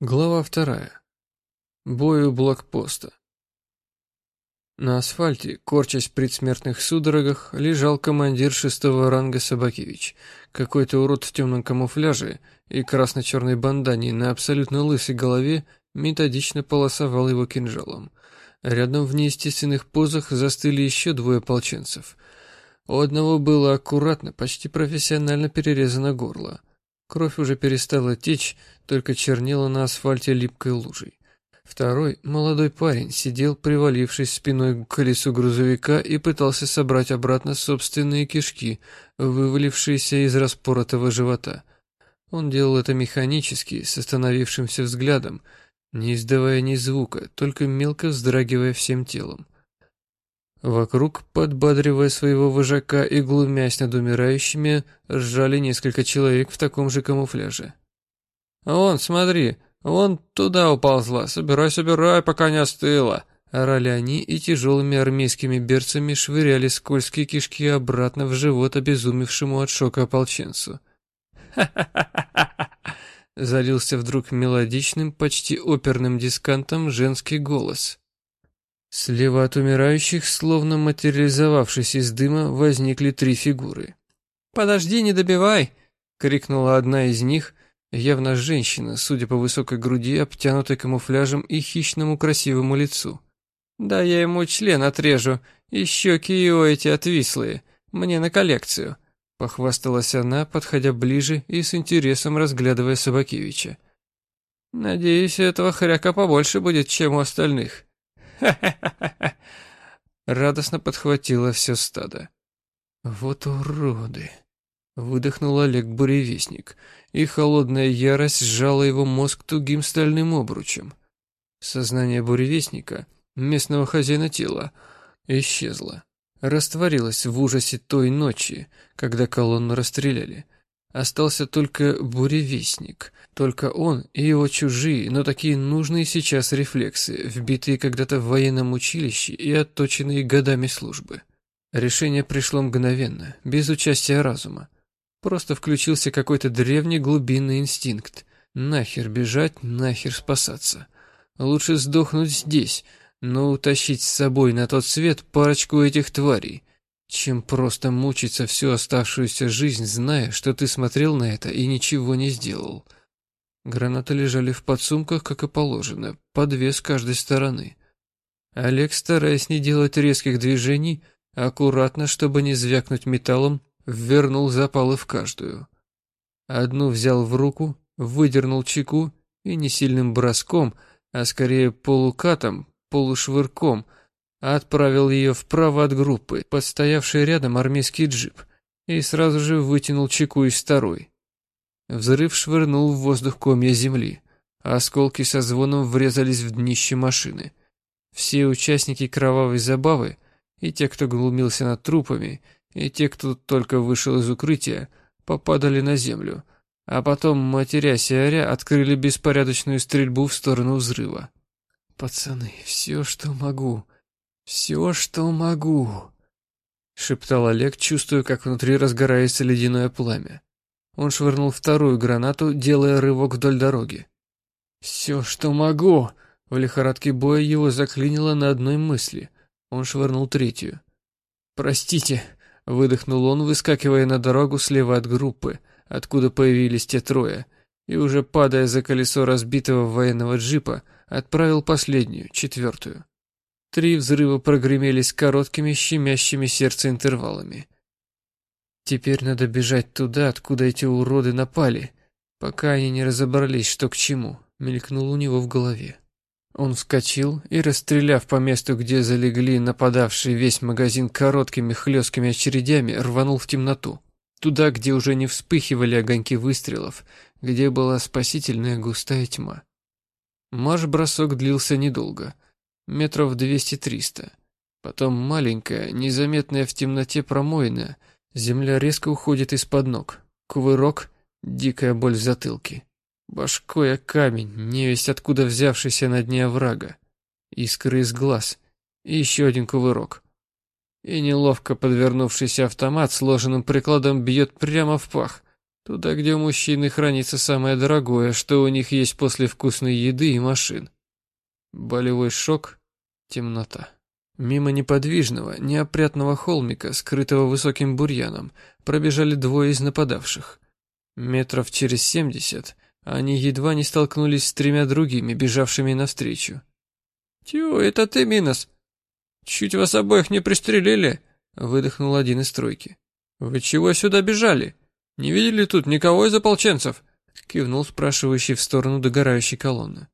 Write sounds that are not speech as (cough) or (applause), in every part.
Глава вторая. Бой у блокпоста. На асфальте, корчась в предсмертных судорогах, лежал командир шестого ранга Собакевич. Какой-то урод в темном камуфляже и красно-черной бандане на абсолютно лысой голове методично полосовал его кинжалом. Рядом в неестественных позах застыли еще двое ополченцев. У одного было аккуратно, почти профессионально перерезано горло. Кровь уже перестала течь, только чернела на асфальте липкой лужей. Второй, молодой парень, сидел, привалившись спиной к колесу грузовика и пытался собрать обратно собственные кишки, вывалившиеся из распоротого живота. Он делал это механически, с остановившимся взглядом, не издавая ни звука, только мелко вздрагивая всем телом. Вокруг, подбадривая своего вожака и глумясь над умирающими, ржали несколько человек в таком же камуфляже. «Вон, смотри, вон туда уползла, собирай, собирай, пока не остыла!» Орали они и тяжелыми армейскими берцами швыряли скользкие кишки обратно в живот обезумевшему от шока ополченцу. «Ха-ха-ха-ха-ха!» Залился вдруг мелодичным, почти оперным дискантом женский голос. Слева от умирающих, словно материализовавшись из дыма, возникли три фигуры. «Подожди, не добивай!» — крикнула одна из них, явно женщина, судя по высокой груди, обтянутой камуфляжем и хищному красивому лицу. «Да я ему член отрежу, и щеки его эти отвислые, мне на коллекцию», — похвасталась она, подходя ближе и с интересом разглядывая Собакевича. «Надеюсь, этого хряка побольше будет, чем у остальных». Ха-ха-ха! (laughs) Радостно подхватило все стадо. Вот уроды! Выдохнул Олег Буревестник, и холодная ярость сжала его мозг тугим стальным обручем. Сознание буревестника, местного хозяина тела, исчезло. Растворилось в ужасе той ночи, когда колонну расстреляли. Остался только буревестник. Только он и его чужие, но такие нужные сейчас рефлексы, вбитые когда-то в военном училище и отточенные годами службы. Решение пришло мгновенно, без участия разума. Просто включился какой-то древний глубинный инстинкт. Нахер бежать, нахер спасаться. Лучше сдохнуть здесь, но утащить с собой на тот свет парочку этих тварей чем просто мучиться всю оставшуюся жизнь, зная, что ты смотрел на это и ничего не сделал. Гранаты лежали в подсумках, как и положено, по две с каждой стороны. Олег, стараясь не делать резких движений, аккуратно, чтобы не звякнуть металлом, ввернул запалы в каждую. Одну взял в руку, выдернул чеку и не сильным броском, а скорее полукатом, полушвырком – отправил ее вправо от группы, подстоявший рядом армейский джип, и сразу же вытянул чеку из второй. Взрыв швырнул в воздух комья земли, а осколки со звоном врезались в днище машины. Все участники кровавой забавы, и те, кто глумился над трупами, и те, кто только вышел из укрытия, попадали на землю, а потом, матерясь и оря, открыли беспорядочную стрельбу в сторону взрыва. «Пацаны, все, что могу», «Все, что могу», — шептал Олег, чувствуя, как внутри разгорается ледяное пламя. Он швырнул вторую гранату, делая рывок вдоль дороги. «Все, что могу!» В лихорадке боя его заклинило на одной мысли. Он швырнул третью. «Простите», — выдохнул он, выскакивая на дорогу слева от группы, откуда появились те трое, и уже падая за колесо разбитого военного джипа, отправил последнюю, четвертую. Три взрыва прогремели с короткими, щемящими сердце интервалами. Теперь надо бежать туда, откуда эти уроды напали, пока они не разобрались, что к чему, мелькнуло у него в голове. Он вскочил и, расстреляв по месту, где залегли нападавшие весь магазин короткими хлесткими очередями, рванул в темноту. Туда, где уже не вспыхивали огоньки выстрелов, где была спасительная густая тьма. Марш-бросок длился недолго — метров двести-триста. Потом маленькая, незаметная в темноте промоина, земля резко уходит из-под ног. Кувырок, дикая боль в затылке. Башкой о камень, невесть откуда взявшийся на дне оврага. Искры из глаз. И еще один кувырок. И неловко подвернувшийся автомат сложенным прикладом бьет прямо в пах. Туда, где у мужчины хранится самое дорогое, что у них есть после вкусной еды и машин. Болевой шок, темнота. Мимо неподвижного, неопрятного холмика, скрытого высоким бурьяном, пробежали двое из нападавших. Метров через семьдесят они едва не столкнулись с тремя другими, бежавшими навстречу. «Тю, это ты, Минос! Чуть вас обоих не пристрелили!» — выдохнул один из тройки. «Вы чего сюда бежали? Не видели тут никого из ополченцев?» — кивнул спрашивающий в сторону догорающей колонны.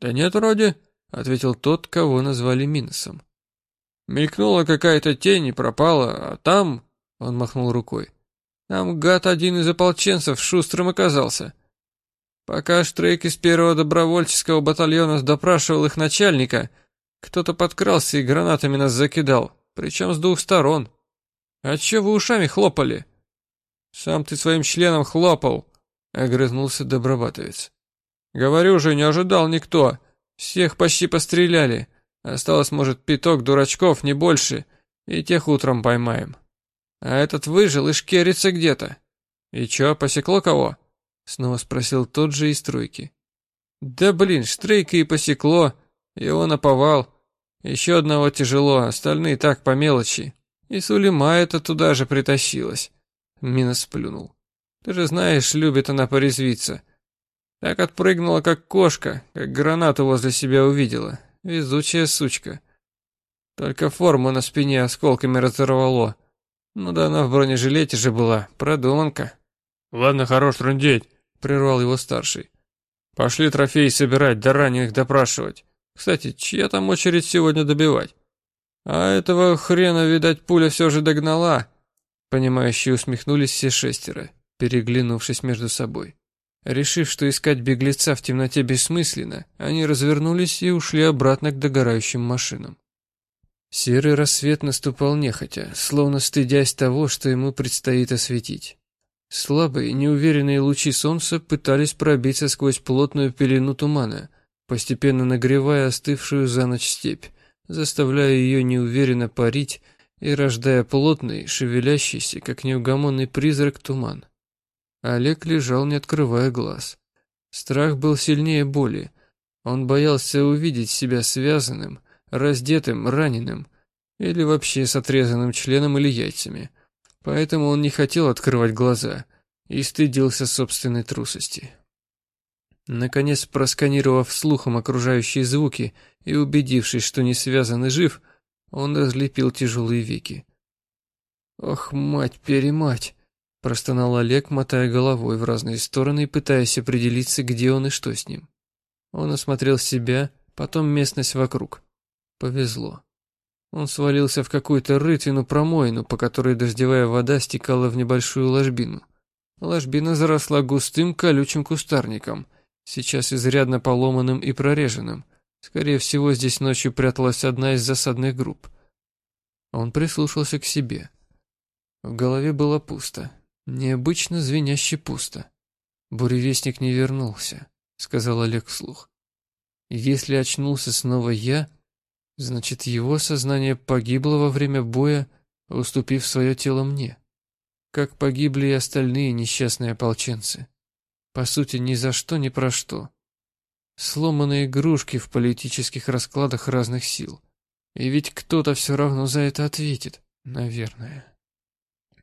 «Да нет, вроде», — ответил тот, кого назвали Миносом. «Мелькнула какая-то тень и пропала, а там...» — он махнул рукой. «Там гад один из ополченцев шустрым оказался. Пока Штрейк из первого добровольческого батальона допрашивал их начальника, кто-то подкрался и гранатами нас закидал, причем с двух сторон. А че вы ушами хлопали? Сам ты своим членом хлопал, огрызнулся добробатовец. Говорю же, не ожидал никто. Всех почти постреляли. Осталось, может, пяток дурачков, не больше, и тех утром поймаем. А этот выжил и шкерится где-то. И чё, посекло кого? Снова спросил тот же из тройки. Да блин, Штрейка и посекло, его наповал. Еще одного тяжело, остальные так по мелочи. И Сулейма это туда же притащилась. Мина сплюнул. Ты же знаешь, любит она порезвиться. Так отпрыгнула, как кошка, как гранату возле себя увидела. Везучая сучка. Только форму на спине осколками разорвало. Ну да она в бронежилете же была, продуманка. Ладно, хорош трындеть. — прервал его старший. «Пошли трофеи собирать, да раненых допрашивать. Кстати, чья там очередь сегодня добивать? А этого хрена, видать, пуля все же догнала». Понимающие усмехнулись все шестеро, переглянувшись между собой. Решив, что искать беглеца в темноте бессмысленно, они развернулись и ушли обратно к догорающим машинам. Серый рассвет наступал нехотя, словно стыдясь того, что ему предстоит осветить. Слабые, неуверенные лучи солнца пытались пробиться сквозь плотную пелену тумана, постепенно нагревая остывшую за ночь степь, заставляя ее неуверенно парить и рождая плотный, шевелящийся, как неугомонный призрак, туман. Олег лежал, не открывая глаз. Страх был сильнее боли. Он боялся увидеть себя связанным, раздетым, раненым или вообще с отрезанным членом или яйцами – Поэтому он не хотел открывать глаза и стыдился собственной трусости. Наконец, просканировав слухом окружающие звуки и убедившись, что не связан и жив, он разлепил тяжелые веки. «Ох, мать-перемать!» – простонал Олег, мотая головой в разные стороны и пытаясь определиться, где он и что с ним. Он осмотрел себя, потом местность вокруг. Повезло. Он свалился в какую-то рытвину-промоину, по которой дождевая вода стекала в небольшую ложбину. Ложбина заросла густым колючим кустарником, сейчас изрядно поломанным и прореженным. Скорее всего, здесь ночью пряталась одна из засадных групп. Он прислушался к себе. В голове было пусто, необычно звеняще пусто. «Буревестник не вернулся», — сказал Олег вслух. «Если очнулся снова я, Значит, его сознание погибло во время боя, уступив свое тело мне. Как погибли и остальные несчастные ополченцы. По сути, ни за что, ни про что. Сломанные игрушки в политических раскладах разных сил. И ведь кто-то все равно за это ответит, наверное.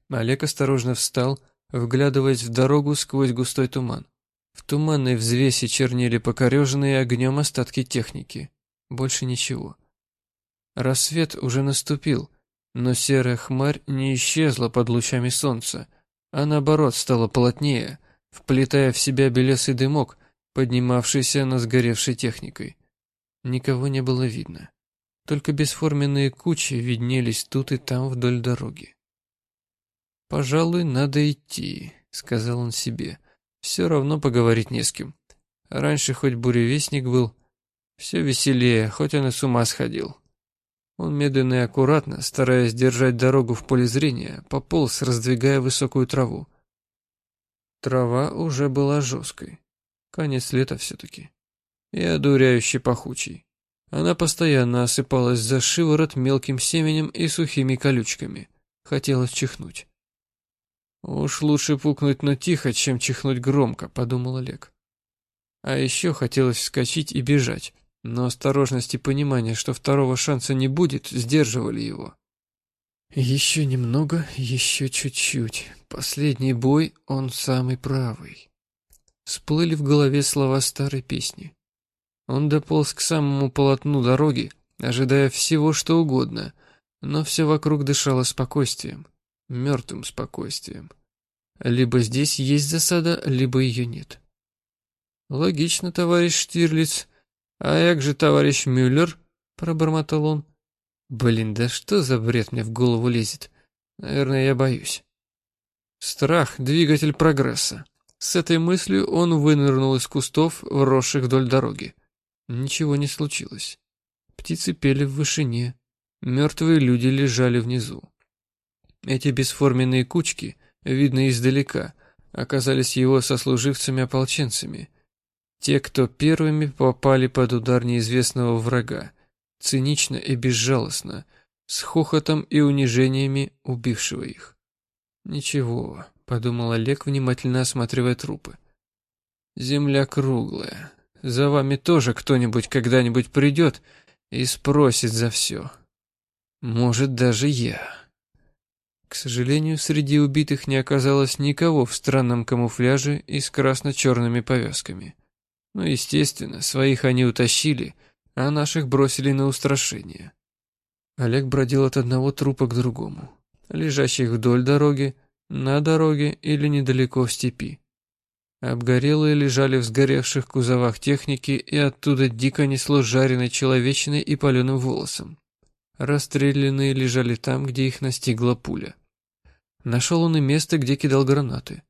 Олег осторожно встал, вглядываясь в дорогу сквозь густой туман. В туманной взвеси чернели покореженные огнем остатки техники. Больше ничего. Рассвет уже наступил, но серая хмарь не исчезла под лучами солнца, а наоборот стала плотнее, вплетая в себя белесый дымок, поднимавшийся над сгоревшей техникой. Никого не было видно. Только бесформенные кучи виднелись тут и там вдоль дороги. «Пожалуй, надо идти», — сказал он себе. «Все равно поговорить не с кем. Раньше хоть буревестник был, все веселее, хоть он и с ума сходил». Он медленно и аккуратно, стараясь держать дорогу в поле зрения, пополз, раздвигая высокую траву. Трава уже была жесткой. Конец лета все-таки. И одуряюще пахучей. Она постоянно осыпалась за шиворот мелким семенем и сухими колючками. Хотелось чихнуть. Уж лучше пукнуть, но тихо, чем чихнуть громко, подумал Олег. А еще хотелось вскочить и бежать, но осторожность и понимание, что второго шанса не будет, сдерживали его. Еще немного, еще чуть-чуть. Последний бой, он самый правый. Всплыли в голове слова старой песни. Он дополз к самому полотну дороги, ожидая всего, что угодно, но все вокруг дышало спокойствием мертвым спокойствием. Либо здесь есть засада, либо ее нет. Логично, товарищ Штирлиц. А як же товарищ Мюллер? Пробормотал он. Блин, да что за бред мне в голову лезет? Наверное, я боюсь. Страх — двигатель прогресса. С этой мыслью он вынырнул из кустов, вросших вдоль дороги. Ничего не случилось. Птицы пели в вышине. Мертвые люди лежали внизу. Эти бесформенные кучки, видно издалека, оказались его сослуживцами-ополченцами. Те, кто первыми попали под удар неизвестного врага, цинично и безжалостно, с хохотом и унижениями убившего их. «Ничего», — подумал Олег, внимательно осматривая трупы. «Земля круглая. За вами тоже кто-нибудь когда-нибудь придет и спросит за все. Может, даже я». К сожалению, среди убитых не оказалось никого в странном камуфляже и с красно-черными повязками. Ну, естественно, своих они утащили, а наших бросили на устрашение. Олег бродил от одного трупа к другому, лежащих вдоль дороги, на дороге или недалеко в степи. Обгорелые лежали в сгоревших кузовах техники, и оттуда дико несло жареной человечиной и паленым волосом. Расстрелянные лежали там, где их настигла пуля. Нашел он и место, где кидал гранаты.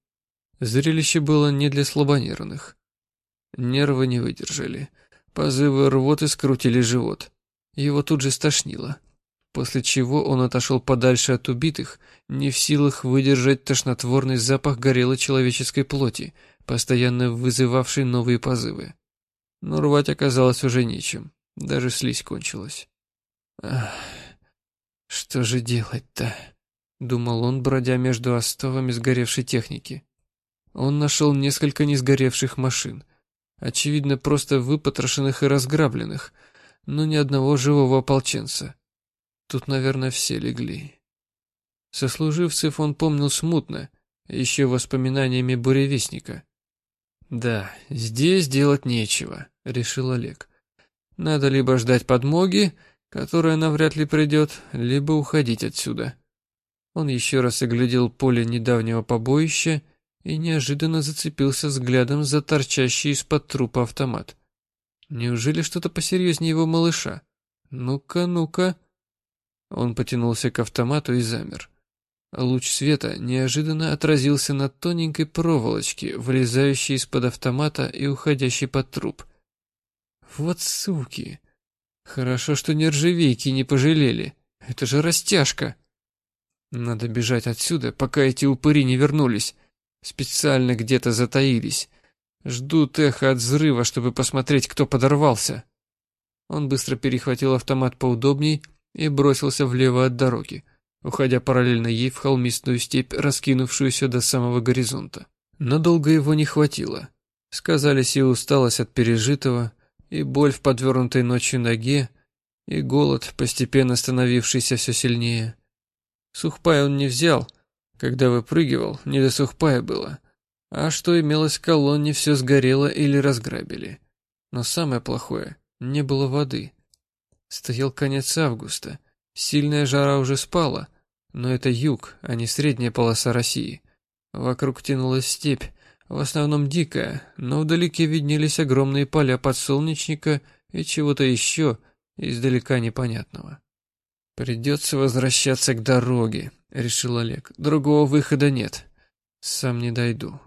Зрелище было не для слабонервных. Нервы не выдержали. Позывы рвоты скрутили живот. Его тут же стошнило. После чего он отошел подальше от убитых, не в силах выдержать тошнотворный запах горелой человеческой плоти, постоянно вызывавший новые позывы. Но рвать оказалось уже нечем. Даже слизь кончилась. Что же делать-то? Думал он, бродя между остовами сгоревшей техники. Он нашел несколько несгоревших машин. Очевидно, просто выпотрошенных и разграбленных, но ни одного живого ополченца. Тут, наверное, все легли. Сослуживцев он помнил смутно, еще воспоминаниями буревестника. «Да, здесь делать нечего», — решил Олег. «Надо либо ждать подмоги, которая навряд ли придет, либо уходить отсюда». Он еще раз оглядел поле недавнего побоища и неожиданно зацепился взглядом за торчащий из-под трупа автомат. Неужели что-то посерьезнее его малыша? Ну-ка, ну-ка. Он потянулся к автомату и замер. Луч света неожиданно отразился на тоненькой проволочке, вылезающей из-под автомата и уходящей под труп. Вот суки! Хорошо, что нержавейки не пожалели. Это же растяжка. Надо бежать отсюда, пока эти упыри не вернулись. Специально где-то затаились. Ждут эхо от взрыва, чтобы посмотреть, кто подорвался. Он быстро перехватил автомат поудобней и бросился влево от дороги, уходя параллельно ей в холмистую степь, раскинувшуюся до самого горизонта. Но долго его не хватило. Сказались и усталость от пережитого, и боль в подвернутой ночью ноге, и голод, постепенно становившийся все сильнее. Сухпай он не взял. Когда выпрыгивал, не до сухпая было. А что имелось в колонне, все сгорело или разграбили. Но самое плохое, не было воды. Стоял конец августа. Сильная жара уже спала, но это юг, а не средняя полоса России. Вокруг тянулась степь, в основном дикая, но вдалеке виднелись огромные поля подсолнечника и чего-то еще издалека непонятного. «Придется возвращаться к дороге», — решил Олег. «Другого выхода нет. Сам не дойду».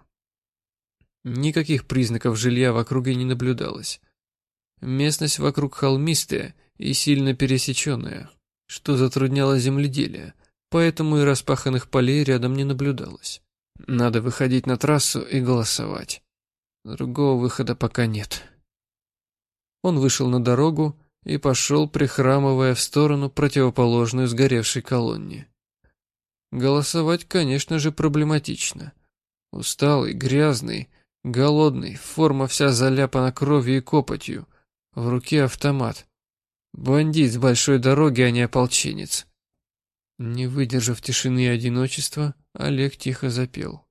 Никаких признаков жилья в округе не наблюдалось. Местность вокруг холмистая и сильно пересеченная, что затрудняло земледелие, поэтому и распаханных полей рядом не наблюдалось. Надо выходить на трассу и голосовать. Другого выхода пока нет. Он вышел на дорогу, и пошел, прихрамывая в сторону противоположную сгоревшей колонне. Голосовать, конечно же, проблематично. Усталый, грязный, голодный, форма вся заляпана кровью и копотью. В руке автомат. Бандит с большой дороги, а не ополченец. Не выдержав тишины и одиночества, Олег тихо запел.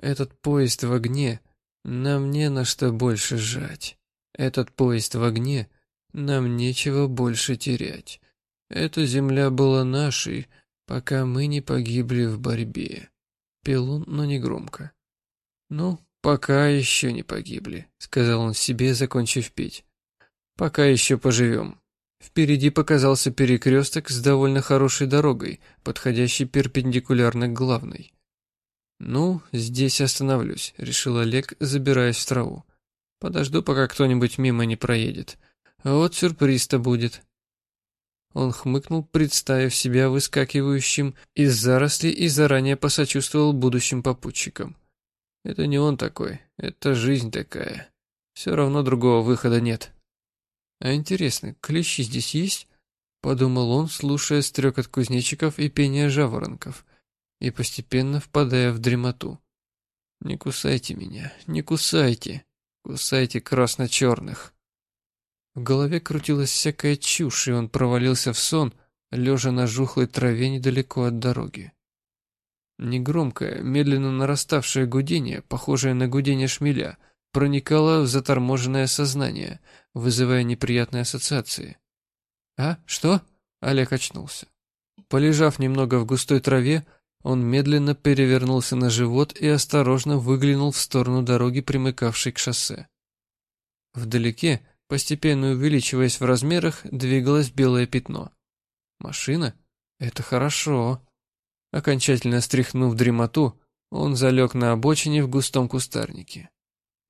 «Этот поезд в огне, нам не на что больше жать. Этот поезд в огне, нам нечего больше терять. Эта земля была нашей, пока мы не погибли в борьбе». Пел он, но не громко. «Ну, пока еще не погибли», — сказал он себе, закончив петь. «Пока еще поживем». Впереди показался перекресток с довольно хорошей дорогой, подходящей перпендикулярно к главной. «Ну, здесь остановлюсь», — решил Олег, забираясь в траву. «Подожду, пока кто-нибудь мимо не проедет. Вот сюрприз-то будет». Он хмыкнул, представив себя выскакивающим из зарослей и заранее посочувствовал будущим попутчикам. «Это не он такой, это жизнь такая. Все равно другого выхода нет». «А интересно, клещи здесь есть?» — подумал он, слушая стрекот кузнечиков и пение жаворонков, и постепенно впадая в дремоту. «Не кусайте меня, не кусайте, кусайте красно-черных». В голове крутилась всякая чушь, и он провалился в сон, лежа на жухлой траве недалеко от дороги. Негромкое, медленно нараставшее гудение, похожее на гудение шмеля, проникало в заторможенное сознание, вызывая неприятные ассоциации. «А? Что?» — Олег очнулся. Полежав немного в густой траве, он медленно перевернулся на живот и осторожно выглянул в сторону дороги, примыкавшей к шоссе. Вдалеке, постепенно увеличиваясь в размерах, двигалось белое пятно. «Машина? Это хорошо». Окончательно стряхнув дремоту, он залег на обочине в густом кустарнике.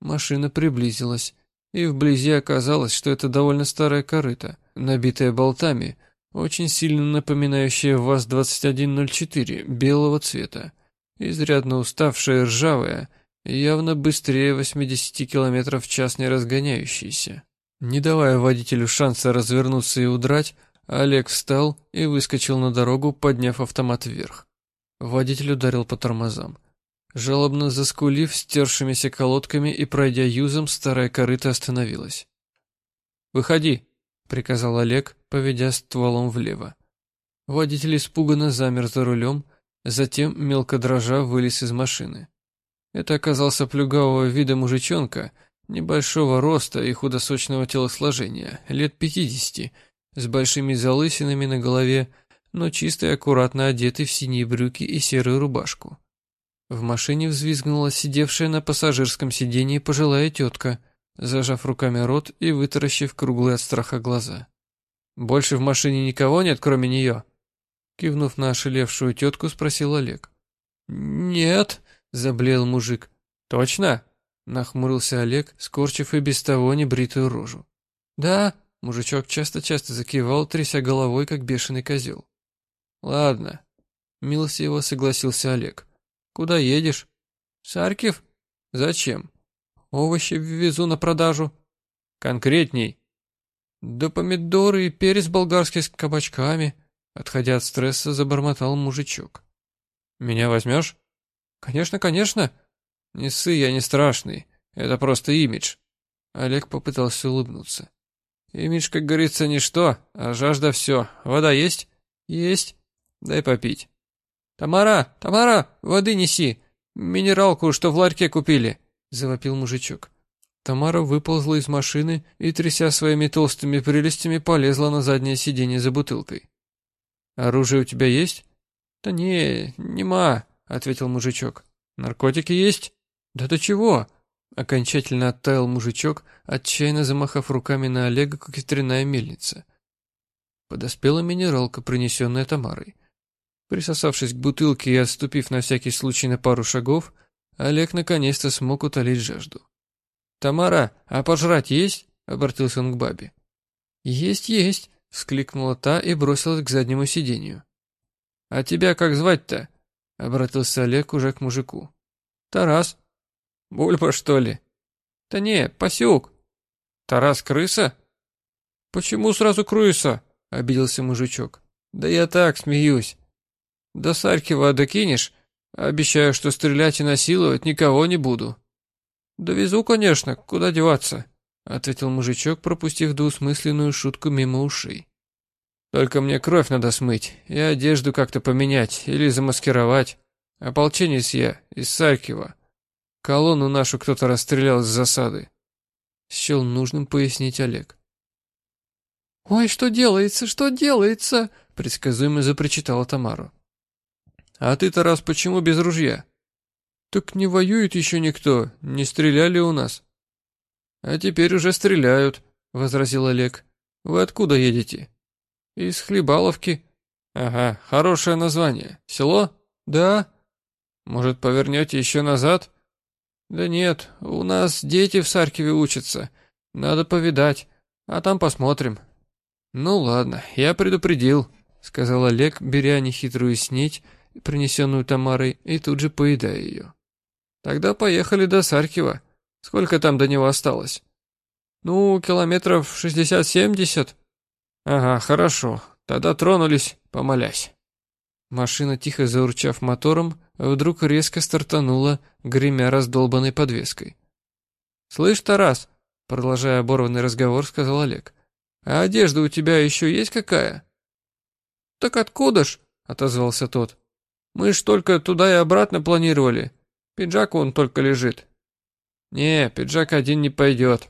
Машина приблизилась, и вблизи оказалось, что это довольно старая корыта, набитая болтами, очень сильно напоминающая ВАЗ-2104 белого цвета, изрядно уставшая ржавая, явно быстрее 80 км в час не разгоняющаяся. Не давая водителю шанса развернуться и удрать, Олег встал и выскочил на дорогу, подняв автомат вверх. Водитель ударил по тормозам. Жалобно заскулив стершимися колодками и пройдя юзом, старая корыта остановилась. «Выходи!» — приказал Олег, поведя стволом влево. Водитель испуганно замер за рулем, затем, мелко дрожа, вылез из машины. Это оказался плюгавого вида мужичонка, небольшого роста и худосочного телосложения, лет пятидесяти, с большими залысинами на голове, но чисто и аккуратно одетый в синие брюки и серую рубашку. В машине взвизгнула сидевшая на пассажирском сиденье пожилая тетка, зажав руками рот и вытаращив круглые от страха глаза. «Больше в машине никого нет, кроме нее?» Кивнув на ошелевшую тетку, спросил Олег. «Нет», — заблеял мужик. «Точно?» — нахмурился Олег, скорчив и без того небритую рожу. «Да», — мужичок часто-часто закивал, тряся головой, как бешеный козел. «Ладно», — милостиво согласился Олег. Куда едешь? Саркив? Зачем? Овощи ввезу на продажу. Конкретней. Да помидоры и перец болгарский с кабачками. Отходя от стресса, забормотал мужичок. Меня возьмешь? Конечно, конечно. Не ссы, я не страшный. Это просто имидж. Олег попытался улыбнуться. Имидж, как говорится, ничто, а жажда все. Вода есть? Есть. Дай попить. «Тамара! Тамара! Воды неси! Минералку, что в ларьке купили!» — завопил мужичок. Тамара выползла из машины и, тряся своими толстыми прелестями, полезла на заднее сиденье за бутылкой. «Оружие у тебя есть?» «Да не, нема», — ответил мужичок. «Наркотики есть?» «Да ты чего?» Окончательно оттаял мужичок, отчаянно замахав руками на Олега, как ветряная мельница. Подоспела минералка, принесенная Тамарой. Присосавшись к бутылке и отступив на всякий случай на пару шагов, Олег наконец-то смог утолить жажду. «Тамара, а пожрать есть?» — обратился он к бабе. «Есть, есть!» — вскликнула та и бросилась к заднему сиденью. «А тебя как звать-то?» — обратился Олег уже к мужику. «Тарас». «Бульба, что ли?» «Да не, Пасюк». «Тарас крыса?» «Почему сразу крыса?» — обиделся мужичок. «Да я так смеюсь». До Сарькова докинешь? Обещаю, что стрелять и насиловать никого не буду». «Довезу, конечно, куда деваться», — ответил мужичок, пропустив двусмысленную шутку мимо ушей. «Только мне кровь надо смыть и одежду как-то поменять или замаскировать. Ополченец я, из Саркива. Колонну нашу кто-то расстрелял с засады». Счел нужным пояснить Олег. «Ой, что делается, что делается?» — предсказуемо запричитала Тамара. «А ты-то раз почему без ружья?» «Так не воюет еще никто, не стреляли у нас». «А теперь уже стреляют», — возразил Олег. «Вы откуда едете?» «Из Хлебаловки». «Ага, хорошее название. Село?» «Да». «Может, повернете еще назад?» «Да нет, у нас дети в Саркиве учатся. Надо повидать, а там посмотрим». «Ну ладно, я предупредил», — сказал Олег, беря нехитрую снеть, принесенную Тамарой, и тут же поедая ее. Тогда поехали до Саркива. Сколько там до него осталось? Ну, километров шестьдесят-семьдесят. Ага, хорошо. Тогда тронулись, помолясь. Машина, тихо заурчав мотором, вдруг резко стартанула, гремя раздолбанной подвеской. «Слышь, Тарас!» — продолжая оборванный разговор, сказал Олег. «А одежда у тебя еще есть какая?» «Так откуда ж?» — отозвался тот. «Мы ж только туда и обратно планировали. Пиджак он только лежит. Не, пиджак один не пойдет.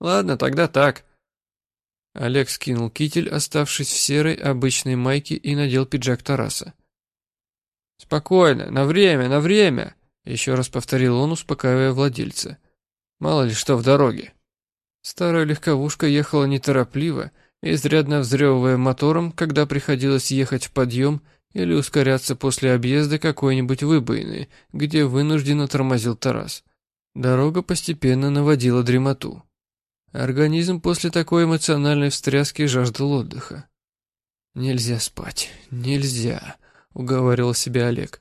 Ладно, тогда так. Олег скинул китель, оставшись в серой обычной майке, и надел пиджак Тараса. «Спокойно, на время, на время!» Еще раз повторил он, успокаивая владельца. «Мало ли что в дороге». Старая легковушка ехала неторопливо, изрядно взрёвывая мотором, когда приходилось ехать в подъем или ускоряться после объезда какой-нибудь выбоины, где вынужденно тормозил Тарас. Дорога постепенно наводила дремоту. Организм после такой эмоциональной встряски жаждал отдыха. «Нельзя спать, нельзя», — уговаривал себя Олег.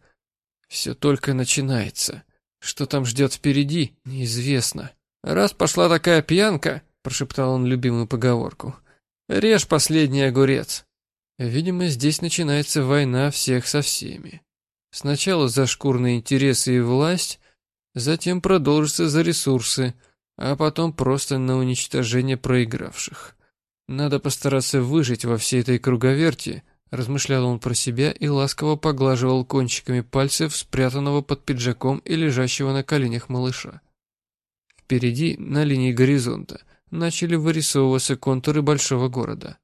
«Все только начинается. Что там ждет впереди, неизвестно». «Раз пошла такая пьянка», — прошептал он любимую поговорку, — «режь последний огурец». Видимо, здесь начинается война всех со всеми. Сначала за шкурные интересы и власть, затем продолжится за ресурсы, а потом просто на уничтожение проигравших. Надо постараться выжить во всей этой круговерти, размышлял он про себя и ласково поглаживал кончиками пальцев спрятанного под пиджаком и лежащего на коленях малыша. Впереди, на линии горизонта, начали вырисовываться контуры большого города.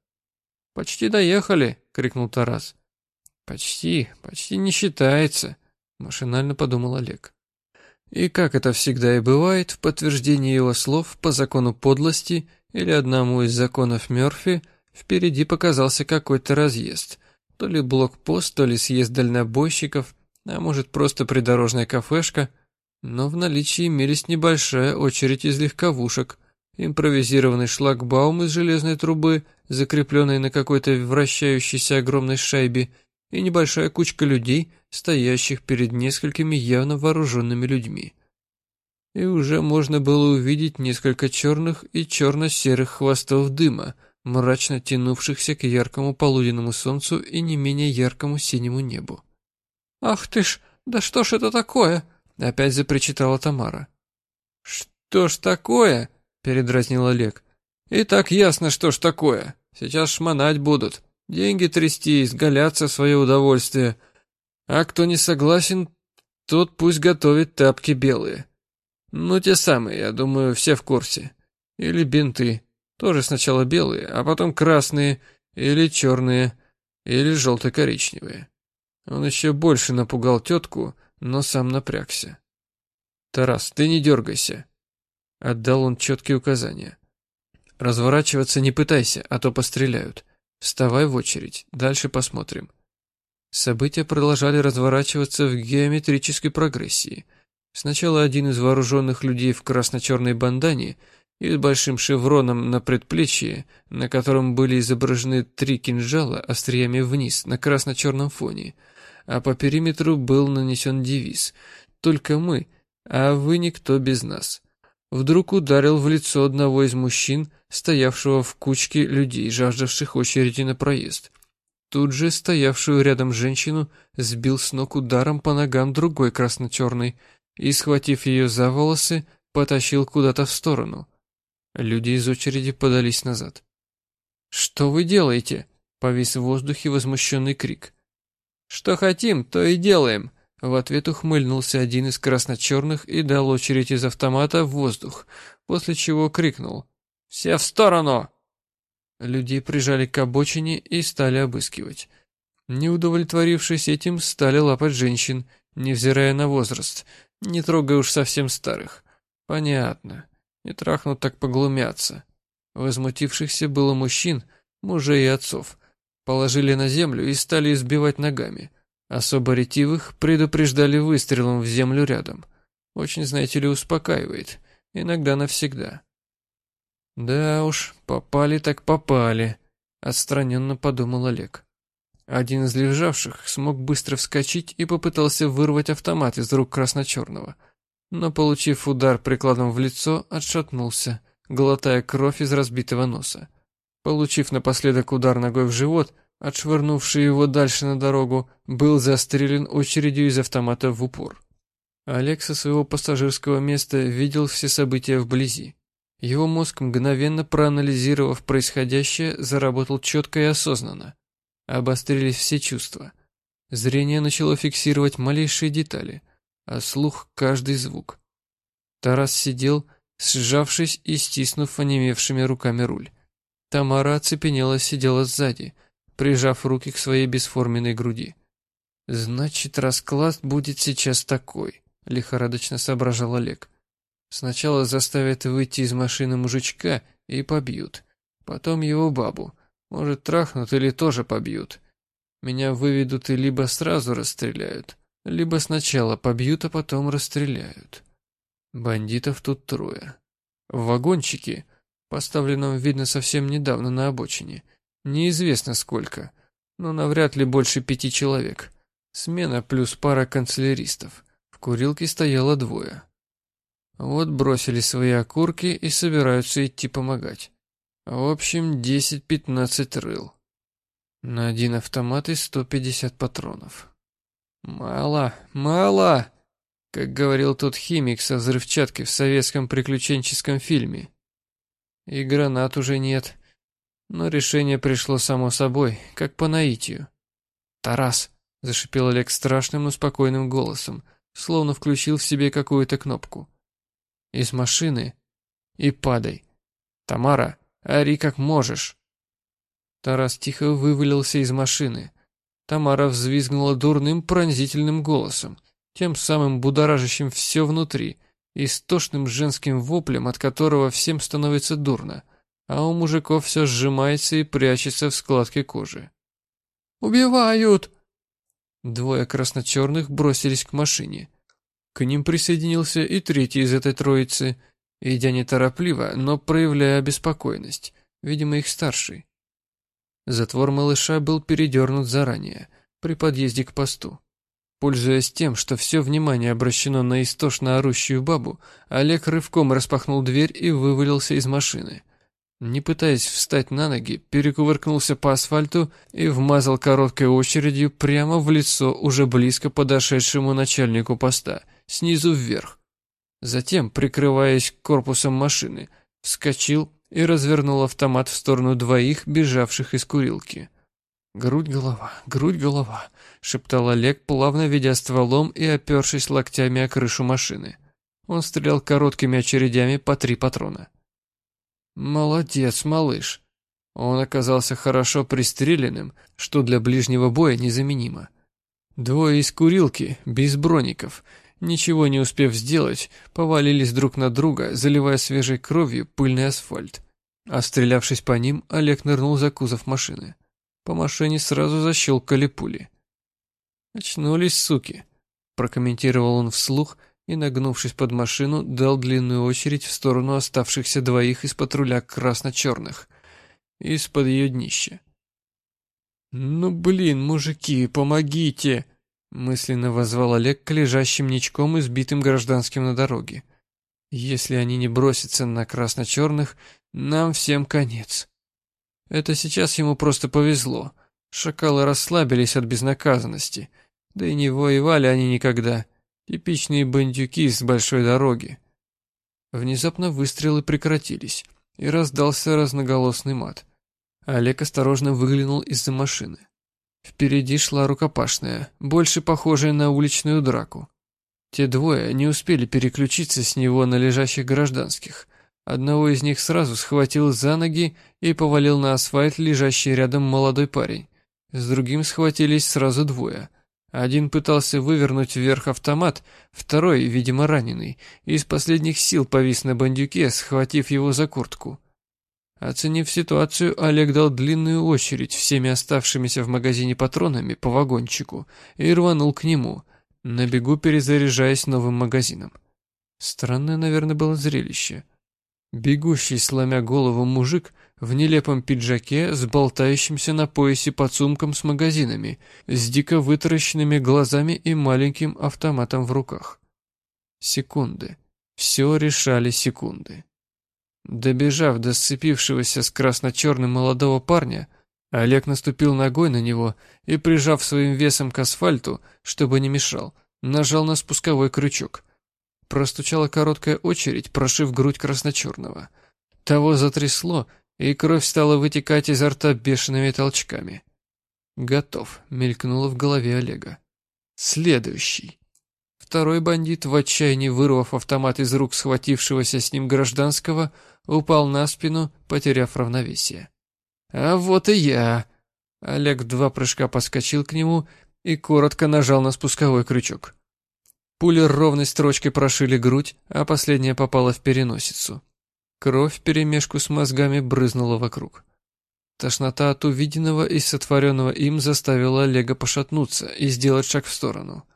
«Почти доехали!» — крикнул Тарас. «Почти, почти не считается», — машинально подумал Олег. И как это всегда и бывает, в подтверждении его слов по закону подлости или одному из законов Мёрфи, впереди показался какой-то разъезд. То ли блокпост, то ли съезд дальнобойщиков, а может просто придорожная кафешка, но в наличии имелись небольшая очередь из легковушек, импровизированный шлагбаум из железной трубы, закрепленный на какой-то вращающейся огромной шайбе, и небольшая кучка людей, стоящих перед несколькими явно вооруженными людьми. И уже можно было увидеть несколько черных и черно-серых хвостов дыма, мрачно тянувшихся к яркому полуденному солнцу и не менее яркому синему небу. «Ах ты ж, да что ж это такое?» — опять запричитала Тамара. «Что ж такое?» передразнил Олег. «И так ясно, что ж такое. Сейчас шмонать будут. Деньги трясти, изгаляться в свое удовольствие. А кто не согласен, тот пусть готовит тапки белые. Ну, те самые, я думаю, все в курсе. Или бинты. Тоже сначала белые, а потом красные, или черные, или желто-коричневые. Он еще больше напугал тетку, но сам напрягся. «Тарас, ты не дергайся. Отдал он четкие указания. Разворачиваться не пытайся, а то постреляют. Вставай в очередь, дальше посмотрим. События продолжали разворачиваться в геометрической прогрессии. Сначала один из вооруженных людей в красно-черной бандане и с большим шевроном на предплечье, на котором были изображены три кинжала остриями вниз на красно-черном фоне, а по периметру был нанесен девиз «Только мы, а вы никто без нас» вдруг ударил в лицо одного из мужчин, стоявшего в кучке людей, жаждавших очереди на проезд. тут же стоявшую рядом женщину сбил с ног ударом по ногам другой красно-черный и, схватив ее за волосы, потащил куда-то в сторону. Люди из очереди подались назад. «Что вы делаете?» — повис в воздухе возмущенный крик. «Что хотим, то и делаем!» В ответ ухмыльнулся один из красно-черных и дал очередь из автомата в воздух, после чего крикнул «Все в сторону!» Людей прижали к обочине и стали обыскивать. Не удовлетворившись этим, стали лапать женщин, невзирая на возраст, не трогая уж совсем старых. Понятно. Не трахнут так поглумятся. Возмутившихся было мужчин, мужей и отцов. Положили на землю и стали избивать ногами. Особо ретивых предупреждали выстрелом в землю рядом. Очень, знаете ли, успокаивает. Иногда навсегда. «Да уж, попали так попали», — отстраненно подумал Олег. Один из лежавших смог быстро вскочить и попытался вырвать автомат из рук красно-черного, но, получив удар прикладом в лицо, отшатнулся, глотая кровь из разбитого носа. Получив напоследок удар ногой в живот, отшвырнувший его дальше на дорогу, был застрелен очередью из автомата в упор. Олег со своего пассажирского места видел все события вблизи. Его мозг, мгновенно проанализировав происходящее, заработал четко и осознанно. Обострились все чувства. Зрение начало фиксировать малейшие детали, а слух — каждый звук. Тарас сидел, сжавшись и стиснув онемевшими руками руль. Тамара оцепенела сидела сзади, прижав руки к своей бесформенной груди. «Значит, расклад будет сейчас такой», — лихорадочно соображал Олег. Сначала заставят выйти из машины мужичка и побьют. Потом его бабу. Может, трахнут или тоже побьют. Меня выведут и либо сразу расстреляют, либо сначала побьют, а потом расстреляют. Бандитов тут трое. В вагончике, поставленном, видно, совсем недавно на обочине, неизвестно сколько, но навряд ли больше пяти человек. Смена плюс пара канцеляристов. В курилке стояло двое. Вот бросили свои окурки и собираются идти помогать. В общем, 10-15 рыл. На один автомат и 150 патронов. Мало, мало, как говорил тот химик со взрывчаткой в советском приключенческом фильме. И гранат уже нет. Но решение пришло само собой, как по наитию. «Тарас!» — зашипел Олег страшным, но спокойным голосом, словно включил в себе какую-то кнопку из машины и падай. Тамара, ори как можешь. Тарас тихо вывалился из машины. Тамара взвизгнула дурным пронзительным голосом, тем самым будоражащим все внутри, истошным женским воплем, от которого всем становится дурно, а у мужиков все сжимается и прячется в складке кожи. «Убивают!» Двое красно-черных бросились к машине. К ним присоединился и третий из этой троицы, идя неторопливо, но проявляя беспокойность, видимо, их старший. Затвор малыша был передернут заранее, при подъезде к посту. Пользуясь тем, что все внимание обращено на истошно орущую бабу, Олег рывком распахнул дверь и вывалился из машины. Не пытаясь встать на ноги, перекувыркнулся по асфальту и вмазал короткой очередью прямо в лицо уже близко подошедшему начальнику поста – снизу вверх. Затем, прикрываясь корпусом машины, вскочил и развернул автомат в сторону двоих, бежавших из курилки. «Грудь-голова, грудь-голова», — шептал Олег, плавно ведя стволом и опершись локтями о крышу машины. Он стрелял короткими очередями по три патрона. «Молодец, малыш!» Он оказался хорошо пристреленным, что для ближнего боя незаменимо. Двое из курилки, без броников, ничего не успев сделать, повалились друг на друга, заливая свежей кровью пыльный асфальт. А стрелявшись по ним, Олег нырнул за кузов машины. По машине сразу защелкали пули. «Очнулись, суки», — прокомментировал он вслух и, нагнувшись под машину, дал длинную очередь в сторону оставшихся двоих из патруля красно-черных, из-под ее днища. «Ну блин, мужики, помогите!» Мысленно возвал Олег к лежащим ничком и сбитым гражданским на дороге. Если они не бросятся на красно-черных, нам всем конец. Это сейчас ему просто повезло, Шакалы расслабились от безнаказанности, да и не воевали они никогда. Типичные бандюки с большой дороги. Внезапно выстрелы прекратились, и раздался разноголосный мат. Олег осторожно выглянул из-за машины. Впереди шла рукопашная, больше похожая на уличную драку. Те двое не успели переключиться с него на лежащих гражданских. Одного из них сразу схватил за ноги и повалил на асфальт лежащий рядом молодой парень. С другим схватились сразу двое. Один пытался вывернуть вверх автомат, второй, видимо раненый, из последних сил повис на бандюке, схватив его за куртку. Оценив ситуацию, Олег дал длинную очередь всеми оставшимися в магазине патронами по вагончику и рванул к нему, на бегу перезаряжаясь новым магазином. Странное, наверное, было зрелище. Бегущий, сломя голову мужик в нелепом пиджаке с болтающимся на поясе подсумком с магазинами, с дико вытаращенными глазами и маленьким автоматом в руках. Секунды. Все решали секунды. Добежав до сцепившегося с красно-черным молодого парня, Олег наступил ногой на него и, прижав своим весом к асфальту, чтобы не мешал, нажал на спусковой крючок. Простучала короткая очередь, прошив грудь красно-черного. Того затрясло, и кровь стала вытекать изо рта бешеными толчками. «Готов», — мелькнуло в голове Олега. «Следующий». Второй бандит, в отчаянии вырвав автомат из рук схватившегося с ним гражданского, упал на спину, потеряв равновесие. «А вот и я!» Олег два прыжка подскочил к нему и коротко нажал на спусковой крючок. Пули ровной строчкой прошили грудь, а последняя попала в переносицу. Кровь вперемешку с мозгами брызнула вокруг. Тошнота от увиденного и сотворенного им заставила Олега пошатнуться и сделать шаг в сторону.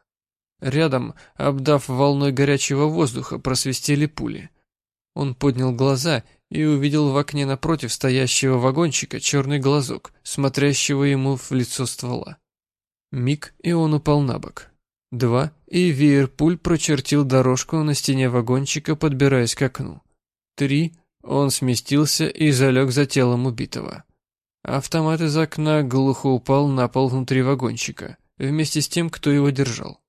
Рядом, обдав волной горячего воздуха, просвистели пули. Он поднял глаза и увидел в окне напротив стоящего вагончика черный глазок, смотрящего ему в лицо ствола. Миг, и он упал на бок. Два, и веер пуль прочертил дорожку на стене вагончика, подбираясь к окну. Три, он сместился и залег за телом убитого. Автомат из окна глухо упал на пол внутри вагончика, вместе с тем, кто его держал.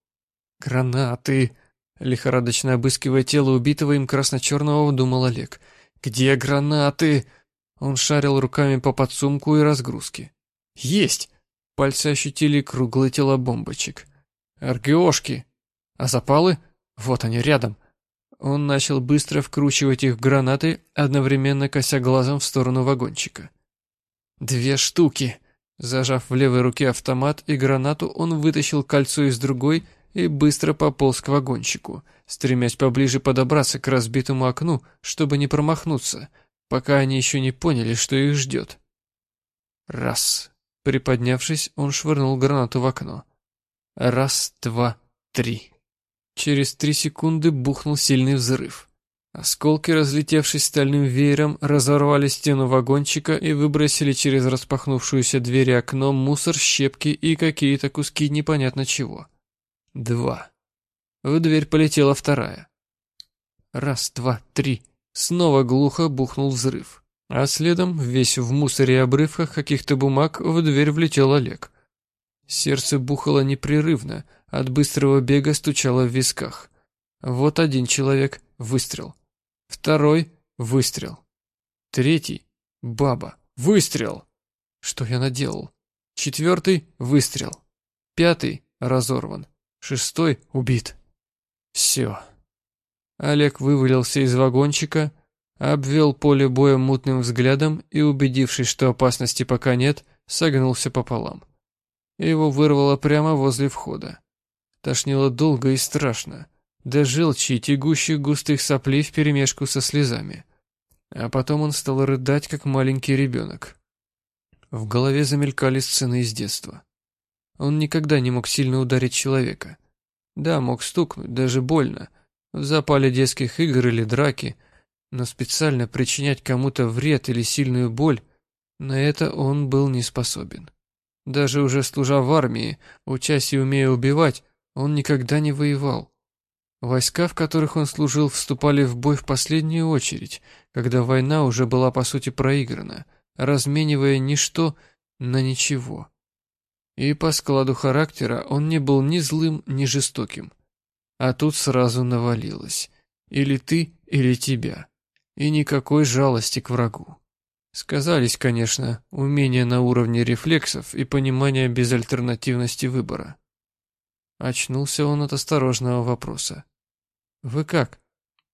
«Гранаты!» Лихорадочно обыскивая тело убитого им красно-черного, думал Олег. «Где гранаты?» Он шарил руками по подсумку и разгрузке. «Есть!» Пальцы ощутили круглые тела бомбочек. «РГОшки!» «А запалы?» «Вот они, рядом!» Он начал быстро вкручивать их в гранаты, одновременно кося глазом в сторону вагончика. «Две штуки!» Зажав в левой руке автомат и гранату, он вытащил кольцо из другой и быстро пополз к вагончику, стремясь поближе подобраться к разбитому окну, чтобы не промахнуться, пока они еще не поняли, что их ждет. Раз. Приподнявшись, он швырнул гранату в окно. Раз, два, три. Через три секунды бухнул сильный взрыв. Осколки, разлетевшись стальным веером, разорвали стену вагончика и выбросили через распахнувшуюся дверь и окно мусор, щепки и какие-то куски непонятно чего. Два. В дверь полетела вторая. Раз, два, три. Снова глухо бухнул взрыв. А следом, весь в мусоре и обрывках каких-то бумаг, в дверь влетел Олег. Сердце бухало непрерывно, от быстрого бега стучало в висках. Вот один человек — выстрел. Второй — выстрел. Третий — баба. Выстрел! Что я наделал? Четвертый — выстрел. Пятый — разорван. Шестой — убит. Все. Олег вывалился из вагончика, обвел поле боя мутным взглядом и, убедившись, что опасности пока нет, согнулся пополам. Его вырвало прямо возле входа. Тошнило долго и страшно, до желчи и тягущих густых соплей вперемешку со слезами. А потом он стал рыдать, как маленький ребенок. В голове замелькали сцены из детства. Он никогда не мог сильно ударить человека. Да, мог стукнуть, даже больно, в запале детских игр или драки, но специально причинять кому-то вред или сильную боль, на это он был не способен. Даже уже служа в армии, учась и умея убивать, он никогда не воевал. Войска, в которых он служил, вступали в бой в последнюю очередь, когда война уже была по сути проиграна, разменивая ничто на ничего. И по складу характера он не был ни злым, ни жестоким. А тут сразу навалилось. Или ты, или тебя. И никакой жалости к врагу. Сказались, конечно, умения на уровне рефлексов и понимание безальтернативности выбора. Очнулся он от осторожного вопроса. «Вы как?»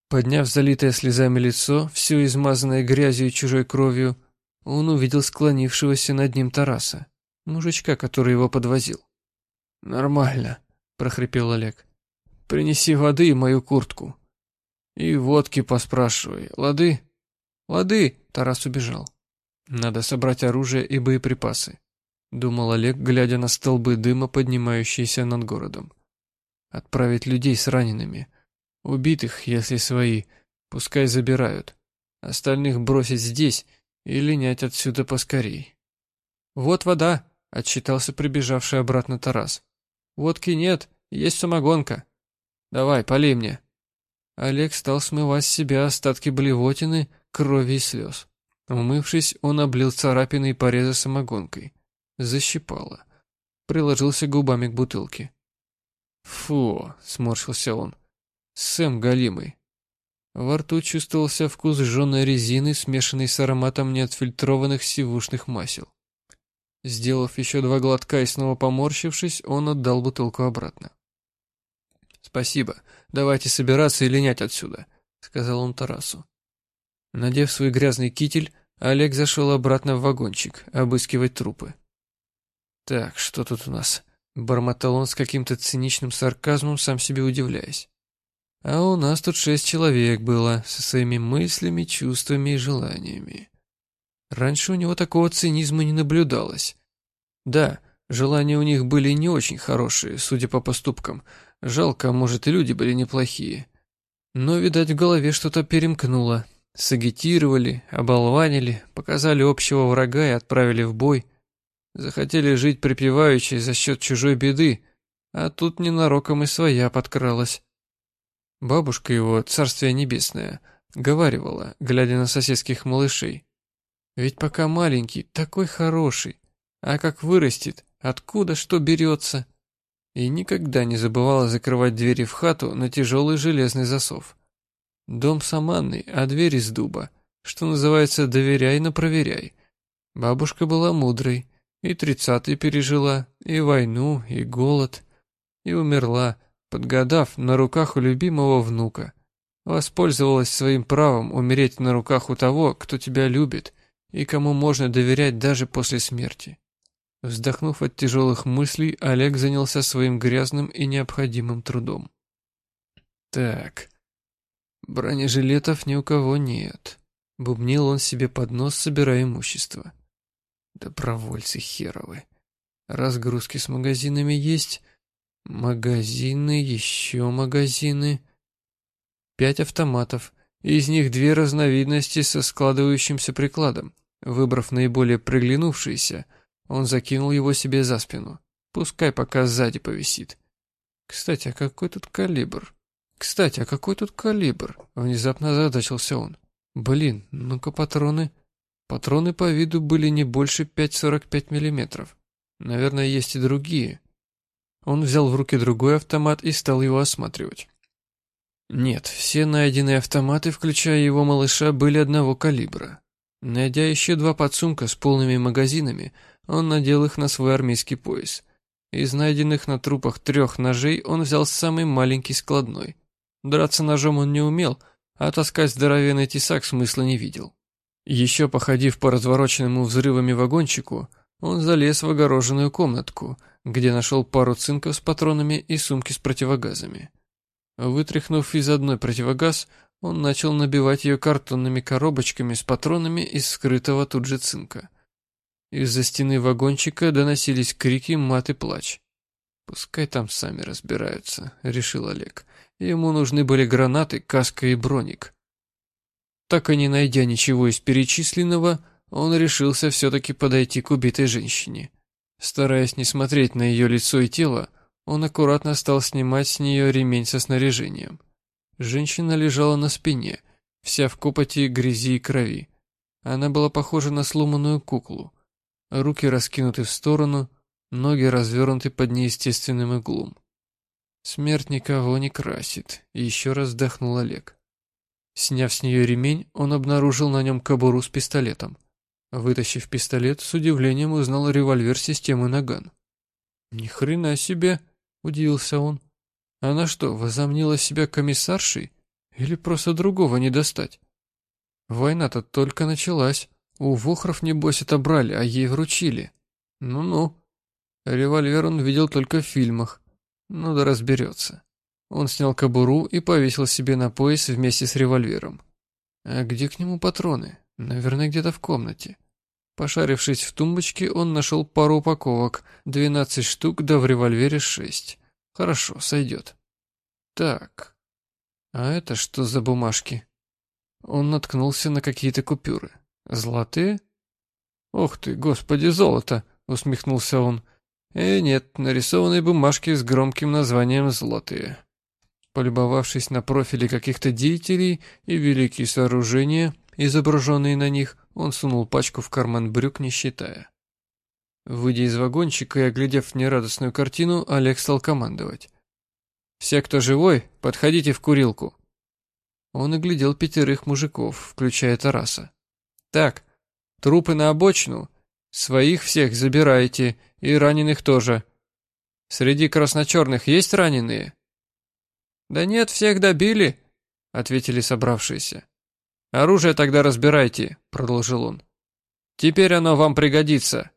Подняв залитое слезами лицо, все измазанное грязью и чужой кровью, он увидел склонившегося над ним Тараса, мужичка, который его подвозил. «Нормально», — прохрипел Олег. «Принеси воды и мою куртку. И водки поспрашивай, лады?» «Лады!» — Тарас убежал. «Надо собрать оружие и боеприпасы», — думал Олег, глядя на столбы дыма, поднимающиеся над городом. «Отправить людей с ранеными, Убитых, если свои, пускай забирают. Остальных бросить здесь и линять отсюда поскорей. «Вот вода», — отчитался прибежавший обратно Тарас. «Водки нет, есть самогонка. Давай, полей мне». Олег стал смывать с себя остатки блевотины, крови и слез. Умывшись, он облил царапины и порезы самогонкой. Защипало. Приложился губами к бутылке. «Фу!» — сморщился он. Сэм галимый. Во рту чувствовался вкус жженой резины, смешанный с ароматом неотфильтрованных сивушных масел. Сделав еще два глотка и снова поморщившись, он отдал бутылку обратно. «Спасибо. Давайте собираться и линять отсюда», — сказал он Тарасу. Надев свой грязный китель, Олег зашел обратно в вагончик, обыскивать трупы. «Так, что тут у нас?» — бормотал он с каким-то циничным сарказмом, сам себе удивляясь. А у нас тут шесть человек было, со своими мыслями, чувствами и желаниями. Раньше у него такого цинизма не наблюдалось. Да, желания у них были не очень хорошие, судя по поступкам. Жалко, может, и люди были неплохие. Но, видать, в голове что-то перемкнуло. Сагитировали, оболванили, показали общего врага и отправили в бой. Захотели жить припеваючи за счет чужой беды, а тут ненароком и своя подкралась. Бабушка его, царствие небесное, говаривала, глядя на соседских малышей. Ведь пока маленький, такой хороший, а как вырастет, откуда что берется? И никогда не забывала закрывать двери в хату на тяжелый железный засов. Дом саманный, а дверь из дуба, что называется «доверяй, но проверяй». Бабушка была мудрой, и тридцатый пережила, и войну, и голод, и умерла, подгадав на руках у любимого внука. Воспользовалась своим правом умереть на руках у того, кто тебя любит и кому можно доверять даже после смерти. Вздохнув от тяжелых мыслей, Олег занялся своим грязным и необходимым трудом. Так, бронежилетов ни у кого нет. Бубнил он себе под нос, собирая имущество. Добровольцы херовы. Разгрузки с магазинами есть, Магазины, еще магазины. Пять автоматов. Из них две разновидности со складывающимся прикладом. Выбрав наиболее приглянувшийся, он закинул его себе за спину. Пускай пока сзади повисит. Кстати, а какой тут калибр? Кстати, а какой тут калибр? Внезапно озадачился он. Блин, ну-ка патроны. Патроны по виду были не больше 5,45 миллиметров. Наверное, есть и другие. Он взял в руки другой автомат и стал его осматривать. Нет, все найденные автоматы, включая его малыша, были одного калибра. Найдя еще два подсумка с полными магазинами, он надел их на свой армейский пояс. Из найденных на трупах трех ножей он взял самый маленький складной. Драться ножом он не умел, а таскать здоровенный тесак смысла не видел. Еще походив по развороченному взрывами вагончику, он залез в огороженную комнатку – где нашел пару цинков с патронами и сумки с противогазами. Вытряхнув из одной противогаз, он начал набивать ее картонными коробочками с патронами из скрытого тут же цинка. Из-за стены вагончика доносились крики, мат и плач. «Пускай там сами разбираются», — решил Олег. Ему нужны были гранаты, каска и броник. Так и не найдя ничего из перечисленного, он решился все-таки подойти к убитой женщине. Стараясь не смотреть на ее лицо и тело, он аккуратно стал снимать с нее ремень со снаряжением. Женщина лежала на спине, вся в копоти, грязи и крови. Она была похожа на сломанную куклу. Руки раскинуты в сторону, ноги развернуты под неестественным углом. Смерть никого не красит, еще раз вздохнул Олег. Сняв с нее ремень, он обнаружил на нем кобуру с пистолетом. Вытащив пистолет, с удивлением узнал револьвер системы Наган. «Ни хрена себе!» — удивился он. «Она что, возомнила себя комиссаршей? Или просто другого не достать?» «Война-то только началась. У Вохров, небось, отобрали, а ей вручили. Ну-ну. Револьвер он видел только в фильмах. Ну да разберется». Он снял кобуру и повесил себе на пояс вместе с револьвером. А где к нему патроны? Наверное, где-то в комнате. Пошарившись в тумбочке, он нашел пару упаковок, двенадцать штук, да в револьвере шесть. Хорошо, сойдет. Так, а это что за бумажки? Он наткнулся на какие-то купюры. Золотые? Ох ты, господи, золото! Усмехнулся он. Э, нет, нарисованные бумажки с громким названием «золотые». Полюбовавшись на профили каких-то деятелей и великие сооружения, изображенные на них, он сунул пачку в карман брюк, не считая. Выйдя из вагончика и оглядев нерадостную картину, Олег стал командовать. «Все, кто живой, подходите в курилку». Он оглядел пятерых мужиков, включая Тараса. «Так, трупы на обочину, своих всех забирайте, и раненых тоже. Среди красно-черных есть раненые?» «Да нет, всех добили», — ответили собравшиеся. «Оружие тогда разбирайте», — продолжил он. «Теперь оно вам пригодится.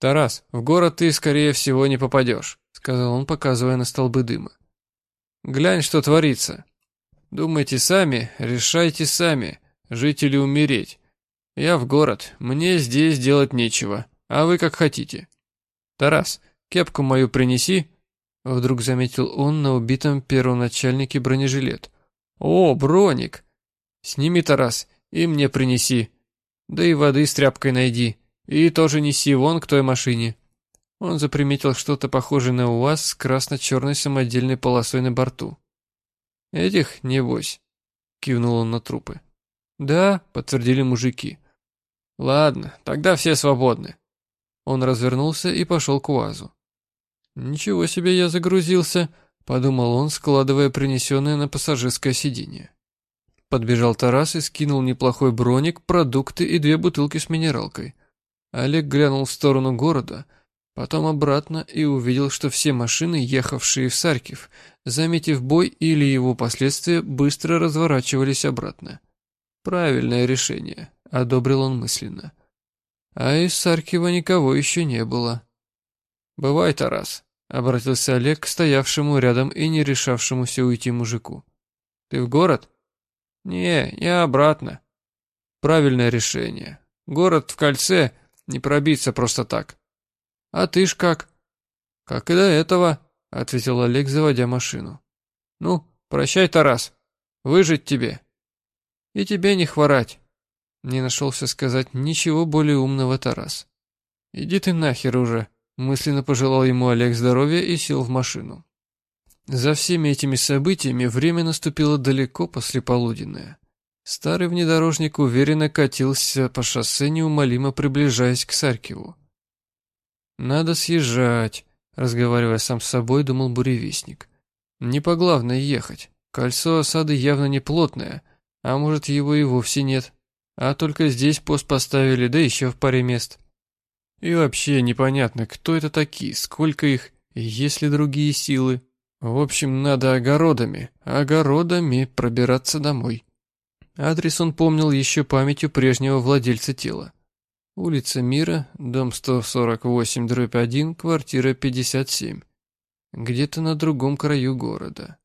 Тарас, в город ты, скорее всего, не попадешь», — сказал он, показывая на столбы дыма. «Глянь, что творится. Думайте сами, решайте сами, жить или умереть. Я в город, мне здесь делать нечего, а вы как хотите. Тарас, кепку мою принеси, Вдруг заметил он на убитом первоначальнике бронежилет. «О, броник! Сними, Тарас, и мне принеси. Да и воды с тряпкой найди. И тоже неси вон к той машине». Он заприметил что-то похожее на УАЗ с красно-черной самодельной полосой на борту. «Этих, небось», — кивнул он на трупы. «Да», — подтвердили мужики. «Ладно, тогда все свободны». Он развернулся и пошел к УАЗу. «Ничего себе я загрузился», — подумал он, складывая принесенное на пассажирское сиденье. Подбежал Тарас и скинул неплохой броник, продукты и две бутылки с минералкой. Олег глянул в сторону города, потом обратно и увидел, что все машины, ехавшие в Саркив, заметив бой или его последствия, быстро разворачивались обратно. «Правильное решение», — одобрил он мысленно. А из Саркива никого еще не было. «Бывай, Тарас», — обратился Олег к стоявшему рядом и не решавшемуся уйти мужику. «Ты в город?» «Не, я обратно». «Правильное решение. Город в кольце, не пробиться просто так». «А ты ж как?» «Как и до этого», — ответил Олег, заводя машину. «Ну, прощай, Тарас. Выжить тебе». «И тебе не хворать». Не нашелся сказать ничего более умного Тарас. «Иди ты нахер уже», Мысленно пожелал ему Олег здоровья и сел в машину. За всеми этими событиями время наступило далеко после полуденное. Старый внедорожник уверенно катился по шоссе, неумолимо приближаясь к Саркиву. «Надо съезжать», — разговаривая сам с собой, думал буревестник. «Не по главной ехать. Кольцо осады явно не плотное, а может, его и вовсе нет. А только здесь пост поставили, да еще в паре мест. И вообще непонятно, кто это такие, сколько их, есть ли другие силы. В общем, надо огородами, огородами пробираться домой. Адрес он помнил еще памятью прежнего владельца тела. Улица Мира, дом 148, дробь 1, квартира 57. Где-то на другом краю города.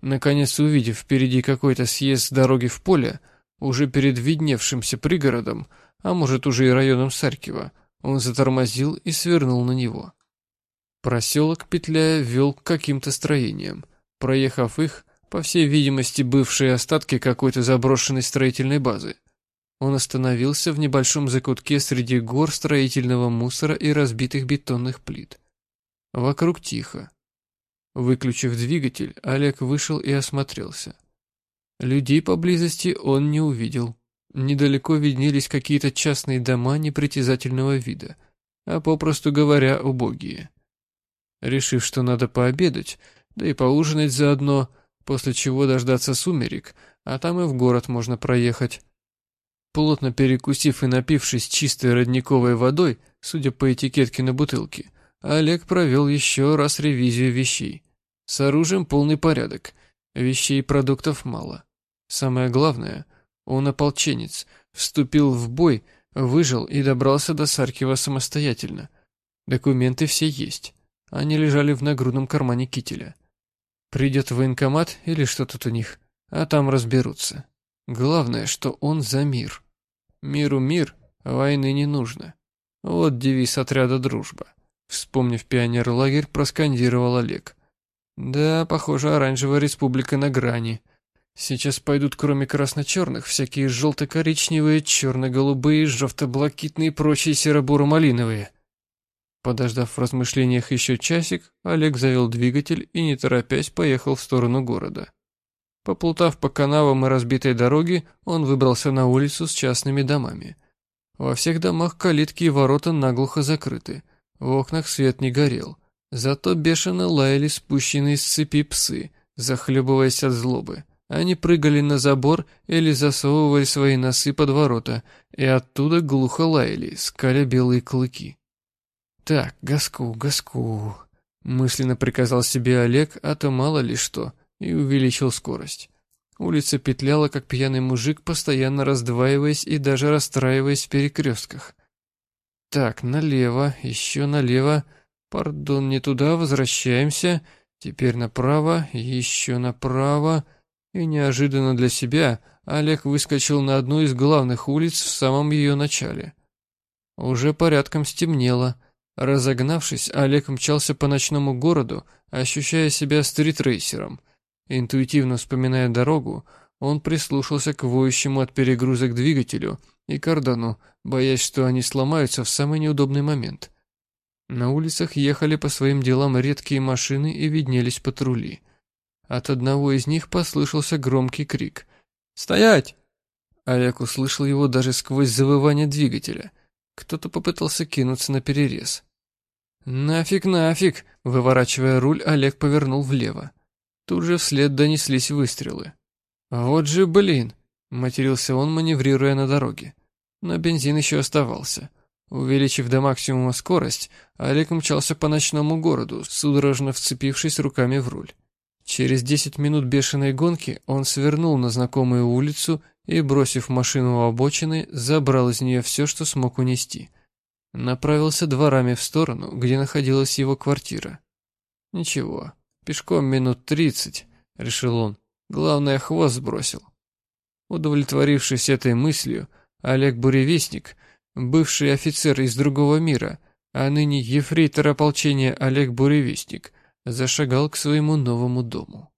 Наконец, увидев впереди какой-то съезд с дороги в поле, уже перед видневшимся пригородом, а может уже и районом Саркива, он затормозил и свернул на него. Проселок, петляя, вел к каким-то строениям. Проехав их, по всей видимости, бывшие остатки какой-то заброшенной строительной базы. Он остановился в небольшом закутке среди гор строительного мусора и разбитых бетонных плит. Вокруг тихо. Выключив двигатель, Олег вышел и осмотрелся. Людей поблизости он не увидел. Недалеко виднелись какие-то частные дома непритязательного вида. а попросту говоря, убогие. Решив, что надо пообедать, да и поужинать заодно, после чего дождаться сумерек, а там и в город можно проехать. Плотно перекусив и напившись чистой родниковой водой, судя по этикетке на бутылке, Олег провел еще раз ревизию вещей. С оружием полный порядок, вещей и продуктов мало. Самое главное, он ополченец, вступил в бой, выжил и добрался до Саркива самостоятельно. Документы все есть, они лежали в нагрудном кармане кителя. Придет в военкомат или что тут у них, а там разберутся. Главное, что он за мир. Миру мир, войны не нужно. Вот девиз отряда «Дружба». Вспомнив пионер-лагерь, проскандировал Олег. Да, похоже, оранжевая республика на грани. Сейчас пойдут кроме красно-черных всякие желто-коричневые, черно-голубые, жовто-блакитные и прочие серо-буро-малиновые. Подождав в размышлениях еще часик, Олег завел двигатель и, не торопясь, поехал в сторону города. Поплутав по канавам и разбитой дороге, он выбрался на улицу с частными домами. Во всех домах калитки и ворота наглухо закрыты, в окнах свет не горел. Зато бешено лаяли спущенные с цепи псы, захлебываясь от злобы. Они прыгали на забор или засовывали свои носы под ворота, и оттуда глухо лаяли, скаля белые клыки. «Так, газку, газку», — мысленно приказал себе Олег, а то мало ли что, и увеличил скорость. Улица петляла, как пьяный мужик, постоянно раздваиваясь и даже расстраиваясь в перекрестках. «Так, налево, еще налево. Пардон, не туда, возвращаемся. Теперь направо, еще направо». И неожиданно для себя Олег выскочил на одну из главных улиц в самом ее начале. Уже порядком стемнело, Разогнавшись, Олег мчался по ночному городу, ощущая себя стритрейсером. Интуитивно вспоминая дорогу, он прислушался к воющему от перегрузок двигателю и кардану, боясь, что они сломаются в самый неудобный момент. На улицах ехали по своим делам редкие машины и виднелись патрули. От одного из них послышался громкий крик. «Стоять!» Олег услышал его даже сквозь завывание двигателя. Кто-то попытался кинуться на перерез. «Нафиг, нафиг!» Выворачивая руль, Олег повернул влево. Тут же вслед донеслись выстрелы. «Вот же блин!» — матерился он, маневрируя на дороге. Но бензин еще оставался. Увеличив до максимума скорость, Олег мчался по ночному городу, судорожно вцепившись руками в руль. Через десять минут бешеной гонки он свернул на знакомую улицу и, бросив машину у обочины, забрал из нее все, что смог унести — Направился дворами в сторону, где находилась его квартира. Ничего, пешком минут тридцать, решил он. Главное, хвост сбросил. Удовлетворившись этой мыслью, Олег Буревестник, бывший офицер из другого мира, а ныне ефрейтор ополчения Олег Буревестник, зашагал к своему новому дому.